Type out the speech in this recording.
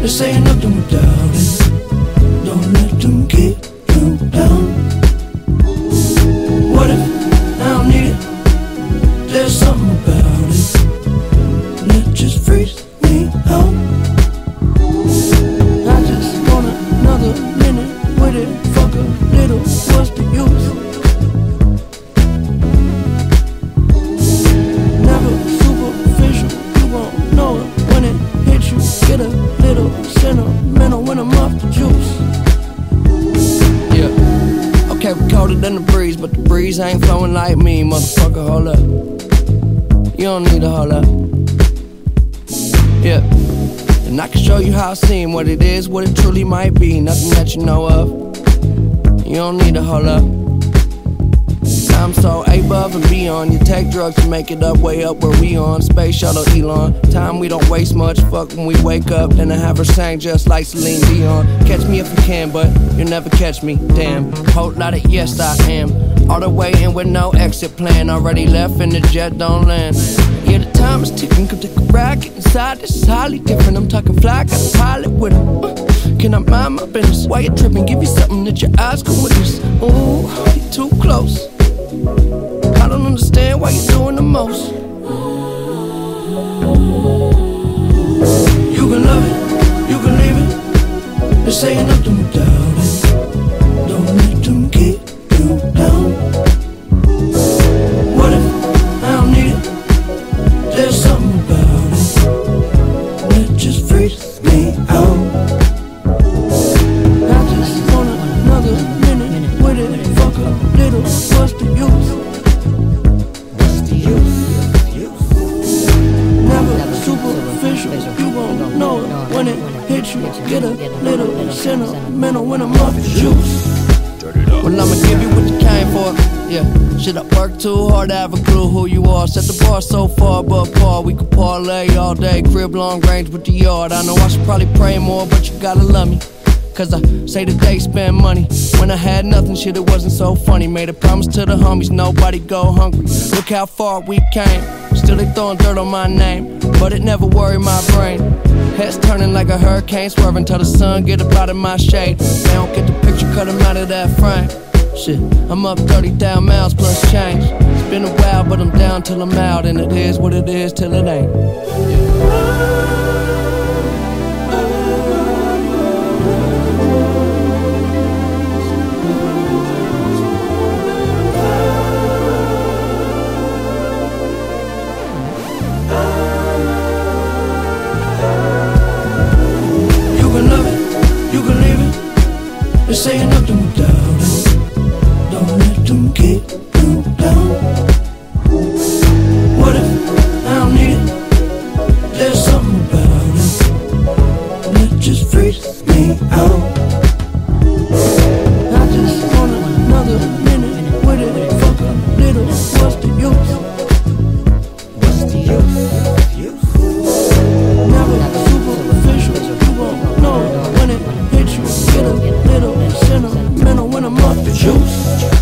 This ain't nothing without be colder than the breeze, but the breeze ain't flowing like me, motherfucker. Hold up. You don't need to hold up. Yeah. And I can show you how I seem, what it is, what it truly might be. Nothing that you know of. You don't need to hold up. Above and beyond. You take drugs to make it up, way up where we on. Space shuttle Elon. Time we don't waste much. Fuck when we wake up. Then I have her sang just like Celine Dion. Catch me if you can, but you'll never catch me. Damn. Whole lot of yes, I am. All the way in with no exit plan. Already left and the jet don't land. Yeah, the time is ticking. Come take a get inside. This is highly different. I'm talking fly, got a pilot with him. Uh, can I mind my business? Why you tripping? Give you something that your eyes can witness. Ooh, you too close. Don't understand why you're doing the most. You can love it, you can leave it. This ain't nothing without Get a little sentimental when I'm off the juice. Well, I'ma give you what you came for. Yeah, shit, I work too hard to have a clue who you are. Set the bar so far above par. We could parlay all day, crib long range with the yard. I know I should probably pray more, but you gotta love me. Cause I say that they spend money. When I had nothing, shit, it wasn't so funny. Made a promise to the homies, nobody go hungry. Look how far we came. Still, they throwing dirt on my name. But it never worried my brain. Heads turning like a hurricane, swerving till the sun get up out of my shade. They don't get the picture, cut them out of that frame. Shit, I'm up 30,000 miles plus change. It's been a while, but I'm down till I'm out. And it is what it is till it ain't. You me out. I just wanted another minute with it. Fuck a little, what's the use? What's the use? Never superficial, you won't know when it hits you. Get a little sentimental when I'm off the juice.